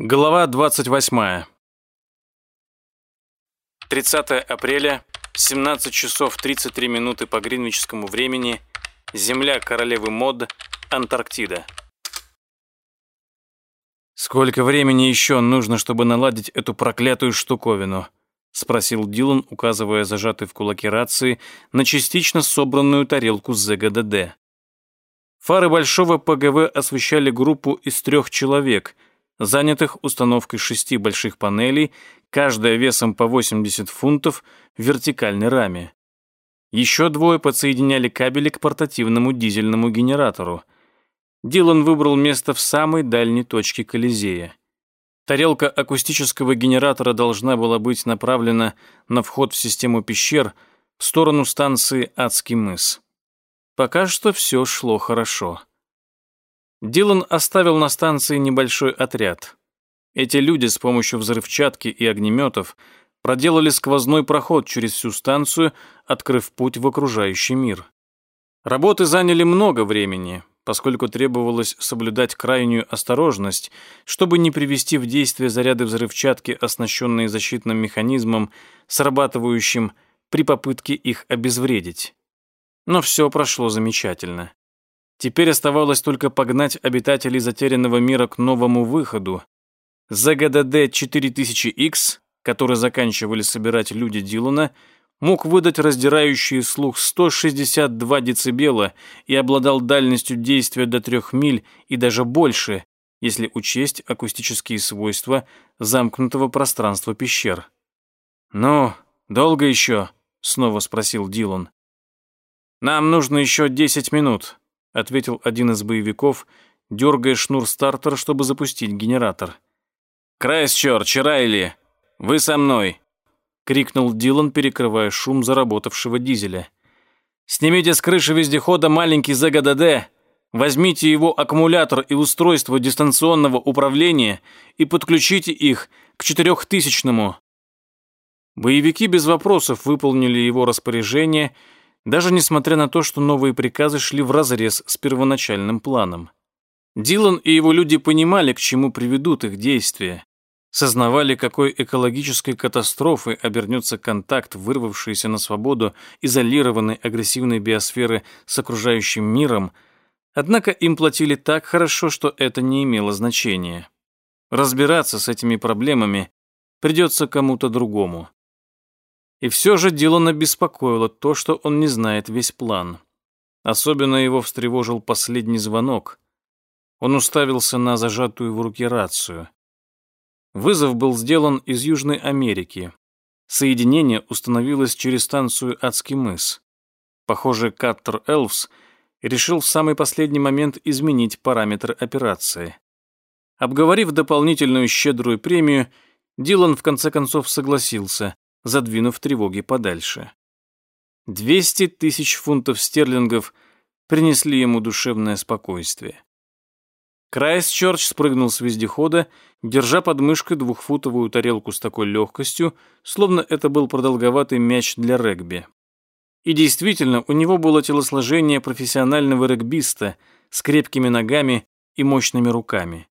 Глава 28. 30 апреля, 17 часов 33 минуты по гринвичскому времени, Земля королевы Мод, Антарктида. «Сколько времени еще нужно, чтобы наладить эту проклятую штуковину?» — спросил Дилан, указывая зажатый в кулаке рации на частично собранную тарелку ЗГДД. Фары большого ПГВ освещали группу из трех человек — занятых установкой шести больших панелей, каждая весом по 80 фунтов, в вертикальной раме. Еще двое подсоединяли кабели к портативному дизельному генератору. Дилан выбрал место в самой дальней точке Колизея. Тарелка акустического генератора должна была быть направлена на вход в систему пещер в сторону станции Адский мыс. Пока что все шло хорошо. Дилан оставил на станции небольшой отряд. Эти люди с помощью взрывчатки и огнеметов проделали сквозной проход через всю станцию, открыв путь в окружающий мир. Работы заняли много времени, поскольку требовалось соблюдать крайнюю осторожность, чтобы не привести в действие заряды взрывчатки, оснащенные защитным механизмом, срабатывающим при попытке их обезвредить. Но все прошло замечательно. Теперь оставалось только погнать обитателей затерянного мира к новому выходу. ЗГДД 4000X, который заканчивали собирать люди Дилана, мог выдать раздирающий слух 162 децибела и обладал дальностью действия до 3 миль и даже больше, если учесть акустические свойства замкнутого пространства пещер. «Ну, долго еще?» — снова спросил Дилан. «Нам нужно еще 10 минут», ответил один из боевиков, дергая шнур стартера, чтобы запустить генератор. «Крайсчерч, Райли, вы со мной!» — крикнул Дилан, перекрывая шум заработавшего дизеля. «Снимите с крыши вездехода маленький ЗГДД, возьмите его аккумулятор и устройство дистанционного управления и подключите их к четырехтысячному». Боевики без вопросов выполнили его распоряжение — даже несмотря на то, что новые приказы шли вразрез с первоначальным планом. Дилан и его люди понимали, к чему приведут их действия, сознавали, какой экологической катастрофой обернется контакт, вырвавшийся на свободу изолированной агрессивной биосферы с окружающим миром, однако им платили так хорошо, что это не имело значения. Разбираться с этими проблемами придется кому-то другому. И все же Дилана беспокоило то, что он не знает весь план. Особенно его встревожил последний звонок. Он уставился на зажатую в руке рацию. Вызов был сделан из Южной Америки. Соединение установилось через станцию Адский мыс. Похоже, Каттер Элвс решил в самый последний момент изменить параметры операции. Обговорив дополнительную щедрую премию, Дилан в конце концов согласился, задвинув тревоги подальше. Двести тысяч фунтов стерлингов принесли ему душевное спокойствие. Крайсчерч спрыгнул с вездехода, держа под мышкой двухфутовую тарелку с такой легкостью, словно это был продолговатый мяч для регби. И действительно, у него было телосложение профессионального регбиста с крепкими ногами и мощными руками.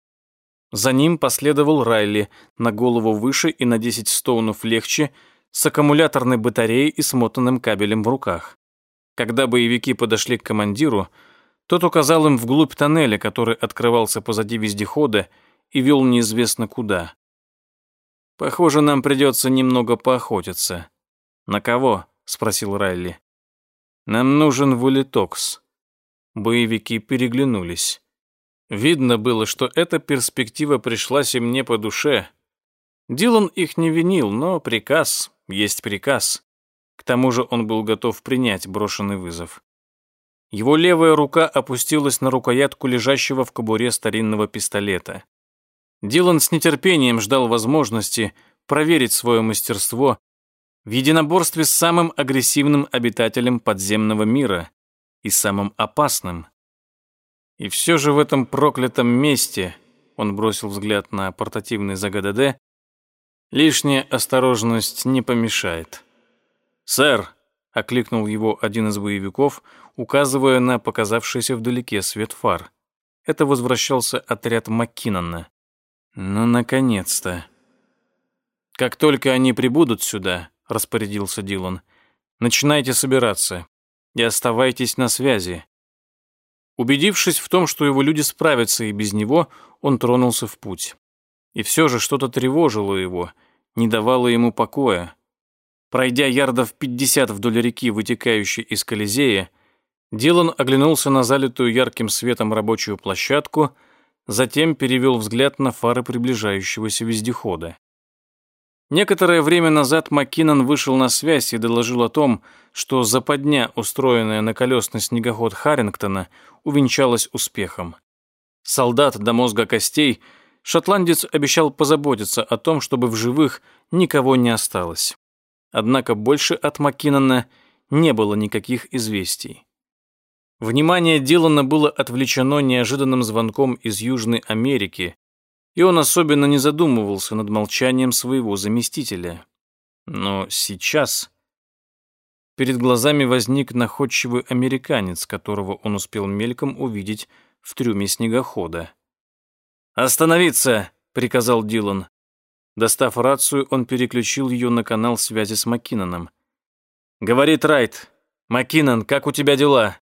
За ним последовал Райли, на голову выше и на 10 стоунов легче, с аккумуляторной батареей и смотанным кабелем в руках. Когда боевики подошли к командиру, тот указал им вглубь тоннеля, который открывался позади вездехода и вел неизвестно куда. «Похоже, нам придется немного поохотиться». «На кого?» — спросил Райли. «Нам нужен Вулитокс». Боевики переглянулись. Видно было, что эта перспектива пришлась им не по душе. Дилан их не винил, но приказ есть приказ. К тому же он был готов принять брошенный вызов. Его левая рука опустилась на рукоятку лежащего в кобуре старинного пистолета. Дилан с нетерпением ждал возможности проверить свое мастерство в единоборстве с самым агрессивным обитателем подземного мира и самым опасным. И все же в этом проклятом месте, он бросил взгляд на портативный ЗГДД, Лишняя осторожность не помешает. «Сэр!» — окликнул его один из боевиков, указывая на показавшийся вдалеке свет фар. Это возвращался отряд Маккинона. Ну, наконец-то. Как только они прибудут сюда, распорядился Дилан, начинайте собираться и оставайтесь на связи. Убедившись в том, что его люди справятся и без него, он тронулся в путь. И все же что-то тревожило его, не давало ему покоя. Пройдя ярдов 50 вдоль реки, вытекающей из Колизея, Дилан оглянулся на залитую ярким светом рабочую площадку, затем перевел взгляд на фары приближающегося вездехода. Некоторое время назад Маккинон вышел на связь и доложил о том, что западня, устроенная на колесный снегоход Харрингтона, увенчалась успехом. Солдат до мозга костей, шотландец обещал позаботиться о том, чтобы в живых никого не осталось. Однако больше от Маккинона не было никаких известий. Внимание Дилана было отвлечено неожиданным звонком из Южной Америки, и он особенно не задумывался над молчанием своего заместителя. Но сейчас перед глазами возник находчивый американец, которого он успел мельком увидеть в трюме снегохода. «Остановиться!» — приказал Дилан. Достав рацию, он переключил ее на канал связи с Маккиноном. «Говорит Райт. Маккинон, как у тебя дела?»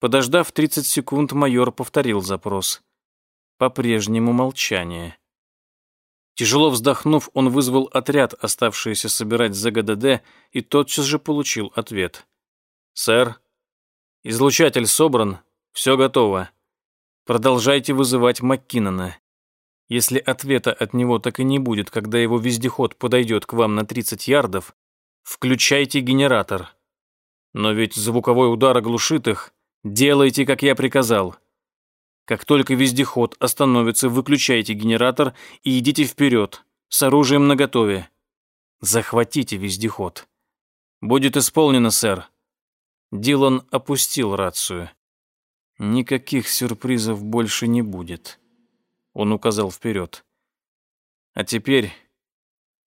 Подождав 30 секунд, майор повторил запрос. По-прежнему молчание. Тяжело вздохнув, он вызвал отряд, оставшийся собирать ЗГДД, и тотчас же получил ответ. «Сэр, излучатель собран, все готово. Продолжайте вызывать Маккинона. Если ответа от него так и не будет, когда его вездеход подойдет к вам на 30 ярдов, включайте генератор. Но ведь звуковой удар оглушит их. Делайте, как я приказал. Как только вездеход остановится, выключайте генератор и идите вперед, с оружием наготове. Захватите вездеход. Будет исполнено, сэр. Дилан опустил рацию. Никаких сюрпризов больше не будет. Он указал вперед. А теперь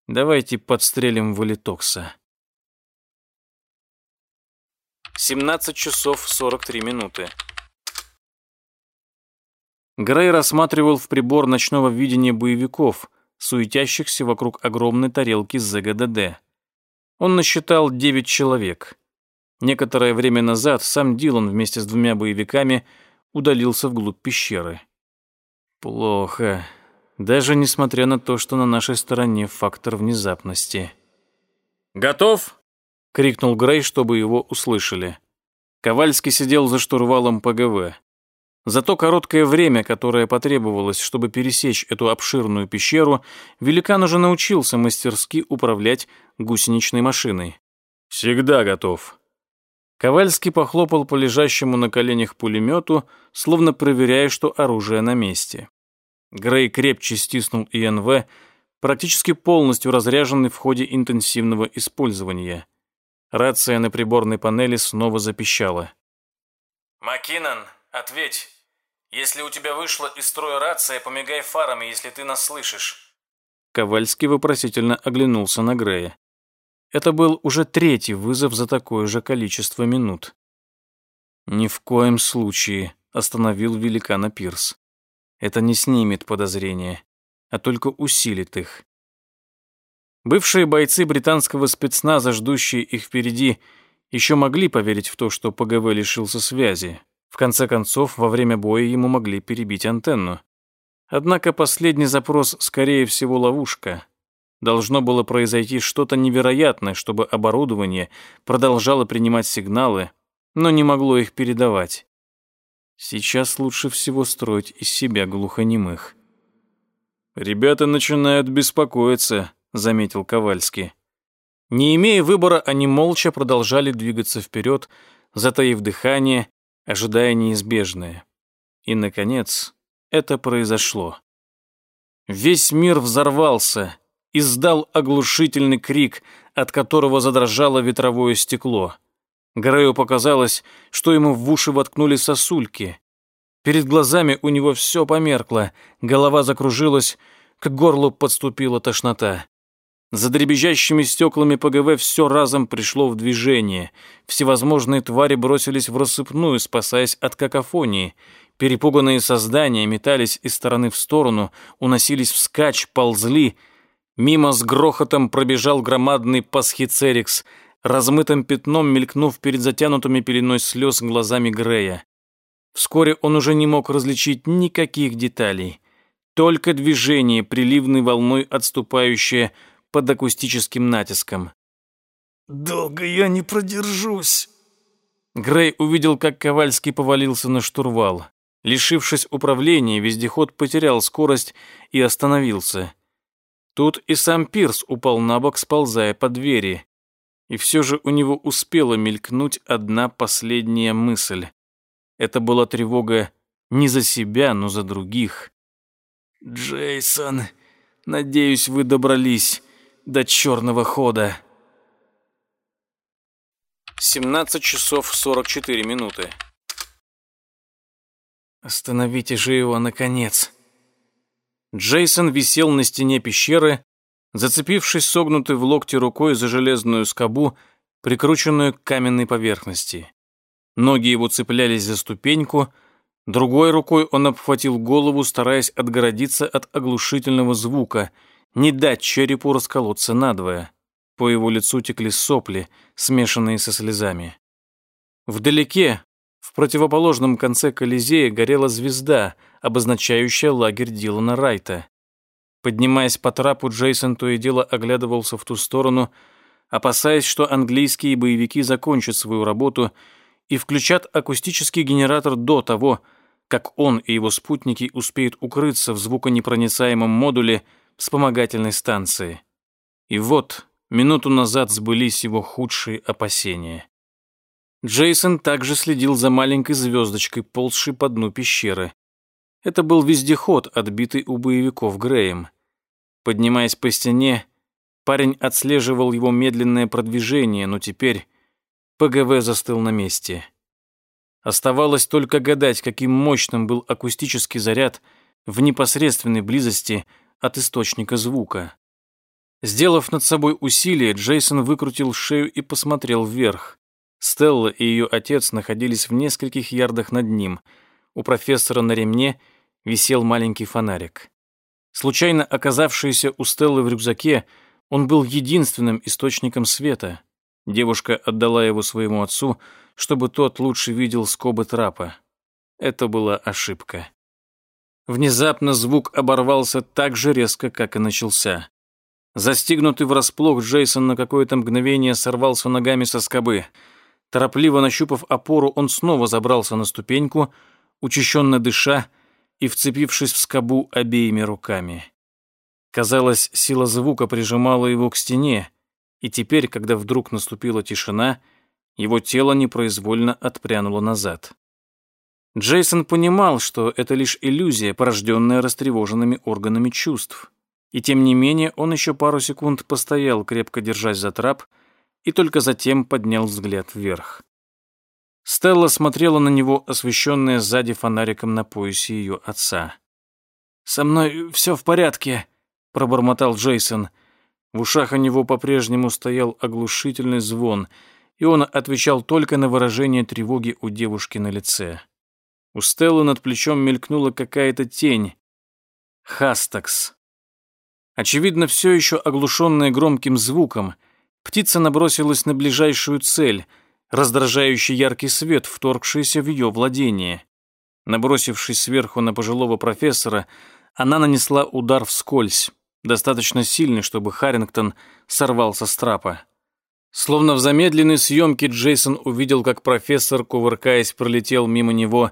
давайте подстрелим Валитокса. 17 часов 43 минуты. Грей рассматривал в прибор ночного видения боевиков, суетящихся вокруг огромной тарелки ЗГДД. Он насчитал девять человек. Некоторое время назад сам Дилан вместе с двумя боевиками удалился вглубь пещеры. Плохо. Даже несмотря на то, что на нашей стороне фактор внезапности. «Готов?» — крикнул Грей, чтобы его услышали. Ковальский сидел за штурвалом ПГВ. За то короткое время, которое потребовалось, чтобы пересечь эту обширную пещеру, великан уже научился мастерски управлять гусеничной машиной. «Всегда готов». Ковальский похлопал по лежащему на коленях пулемету, словно проверяя, что оружие на месте. Грей крепче стиснул ИНВ, практически полностью разряженный в ходе интенсивного использования. Рация на приборной панели снова запищала. «Маккинон, ответь. Если у тебя вышла из строя рация, помигай фарами, если ты нас слышишь». Ковальский вопросительно оглянулся на Грея. Это был уже третий вызов за такое же количество минут. «Ни в коем случае», — остановил великана Пирс. «Это не снимет подозрения, а только усилит их. Бывшие бойцы британского спецназа, ждущие их впереди, еще могли поверить в то, что ПГВ лишился связи. В конце концов, во время боя ему могли перебить антенну. Однако последний запрос, скорее всего, ловушка. Должно было произойти что-то невероятное, чтобы оборудование продолжало принимать сигналы, но не могло их передавать. Сейчас лучше всего строить из себя глухонемых. «Ребята начинают беспокоиться», заметил Ковальский. Не имея выбора, они молча продолжали двигаться вперед, затаив дыхание, ожидая неизбежное. И, наконец, это произошло. Весь мир взорвался, издал оглушительный крик, от которого задрожало ветровое стекло. Грею показалось, что ему в уши воткнули сосульки. Перед глазами у него все померкло, голова закружилась, к горлу подступила тошнота. За дребезжащими стеклами ПГВ все разом пришло в движение. Всевозможные твари бросились в рассыпную, спасаясь от какофонии. Перепуганные создания метались из стороны в сторону, уносились вскачь, ползли. Мимо с грохотом пробежал громадный пасхицерикс, размытым пятном мелькнув перед затянутыми пеленой слез глазами Грея. Вскоре он уже не мог различить никаких деталей. Только движение, приливной волной отступающее под акустическим натиском. «Долго я не продержусь». Грей увидел, как Ковальский повалился на штурвал. Лишившись управления, вездеход потерял скорость и остановился. Тут и сам Пирс упал на бок, сползая по двери. И все же у него успела мелькнуть одна последняя мысль. Это была тревога не за себя, но за других. «Джейсон, надеюсь, вы добрались до черного хода». 17 часов 44 минуты. «Остановите же его, наконец!» Джейсон висел на стене пещеры, зацепившись согнутой в локте рукой за железную скобу, прикрученную к каменной поверхности. Ноги его цеплялись за ступеньку, другой рукой он обхватил голову, стараясь отгородиться от оглушительного звука, не дать черепу расколоться надвое. По его лицу текли сопли, смешанные со слезами. Вдалеке, в противоположном конце Колизея, горела звезда, обозначающая лагерь Дилана Райта. Поднимаясь по трапу, Джейсон то и дело оглядывался в ту сторону, опасаясь, что английские боевики закончат свою работу и включат акустический генератор до того, как он и его спутники успеют укрыться в звуконепроницаемом модуле вспомогательной станции. И вот минуту назад сбылись его худшие опасения. Джейсон также следил за маленькой звездочкой, ползшей по дну пещеры. Это был вездеход, отбитый у боевиков Греем. Поднимаясь по стене, парень отслеживал его медленное продвижение, но теперь ПГВ застыл на месте. Оставалось только гадать, каким мощным был акустический заряд в непосредственной близости от источника звука. Сделав над собой усилие, Джейсон выкрутил шею и посмотрел вверх. Стелла и ее отец находились в нескольких ярдах над ним. У профессора на ремне висел маленький фонарик. Случайно оказавшийся у Стеллы в рюкзаке, он был единственным источником света. Девушка отдала его своему отцу, чтобы тот лучше видел скобы трапа. Это была ошибка. Внезапно звук оборвался так же резко, как и начался. Застигнутый врасплох, Джейсон на какое-то мгновение сорвался ногами со скобы. Торопливо нащупав опору, он снова забрался на ступеньку, учащенно дыша и вцепившись в скобу обеими руками. Казалось, сила звука прижимала его к стене, и теперь, когда вдруг наступила тишина, его тело непроизвольно отпрянуло назад. Джейсон понимал, что это лишь иллюзия, порожденная растревоженными органами чувств. И тем не менее он еще пару секунд постоял, крепко держась за трап, и только затем поднял взгляд вверх. Стелла смотрела на него, освещенная сзади фонариком на поясе ее отца. «Со мной все в порядке», — пробормотал Джейсон. В ушах у него по-прежнему стоял оглушительный звон, и он отвечал только на выражение тревоги у девушки на лице. У Стеллы над плечом мелькнула какая-то тень. Хастакс. Очевидно, все еще оглушенная громким звуком, птица набросилась на ближайшую цель, раздражающий яркий свет, вторгшийся в ее владение. Набросившись сверху на пожилого профессора, она нанесла удар вскользь достаточно сильный, чтобы Харрингтон сорвался с трапа. Словно в замедленной съемке Джейсон увидел, как профессор, кувыркаясь, пролетел мимо него,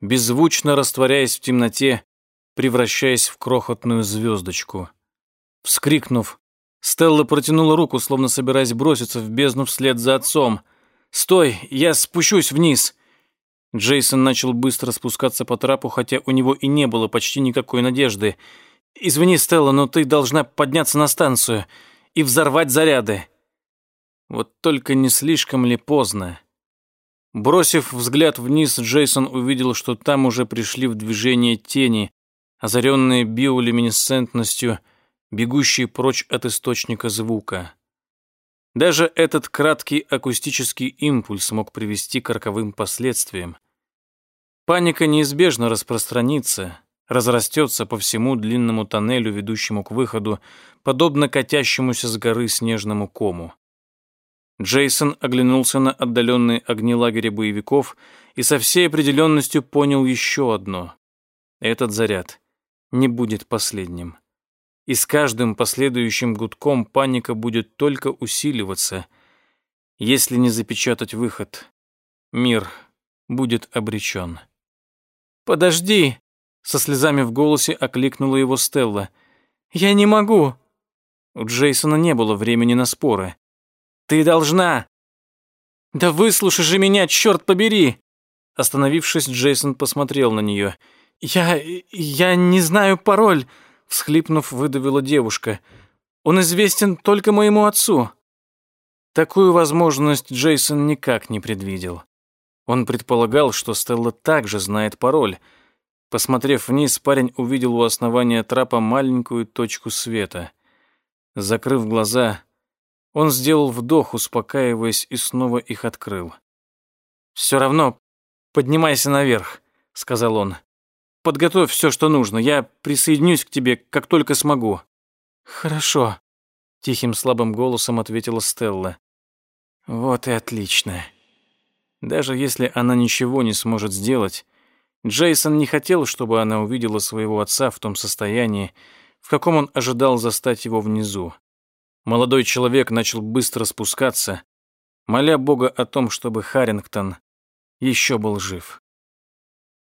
беззвучно растворяясь в темноте, превращаясь в крохотную звездочку. Вскрикнув, Стелла протянула руку, словно собираясь броситься в бездну вслед за отцом. «Стой! Я спущусь вниз!» Джейсон начал быстро спускаться по трапу, хотя у него и не было почти никакой надежды — «Извини, Стелла, но ты должна подняться на станцию и взорвать заряды». Вот только не слишком ли поздно? Бросив взгляд вниз, Джейсон увидел, что там уже пришли в движение тени, озаренные биолюминесцентностью бегущие прочь от источника звука. Даже этот краткий акустический импульс мог привести к роковым последствиям. Паника неизбежно распространится, разрастется по всему длинному тоннелю, ведущему к выходу, подобно катящемуся с горы снежному кому. Джейсон оглянулся на отдаленные огни лагеря боевиков и со всей определенностью понял еще одно. Этот заряд не будет последним. И с каждым последующим гудком паника будет только усиливаться. Если не запечатать выход, мир будет обречен. «Подожди!» — со слезами в голосе окликнула его Стелла. «Я не могу!» У Джейсона не было времени на споры. «Ты должна!» «Да выслушай же меня, черт побери!» Остановившись, Джейсон посмотрел на нее. «Я... я не знаю пароль», — всхлипнув, выдавила девушка. «Он известен только моему отцу». Такую возможность Джейсон никак не предвидел. Он предполагал, что Стелла также знает пароль. Посмотрев вниз, парень увидел у основания трапа маленькую точку света. Закрыв глаза, он сделал вдох, успокаиваясь, и снова их открыл. «Все равно поднимайся наверх», — сказал он. «Подготовь все, что нужно. Я присоединюсь к тебе, как только смогу». «Хорошо», — тихим слабым голосом ответила Стелла. «Вот и отлично». Даже если она ничего не сможет сделать, Джейсон не хотел, чтобы она увидела своего отца в том состоянии, в каком он ожидал застать его внизу. Молодой человек начал быстро спускаться, моля Бога о том, чтобы Харрингтон еще был жив.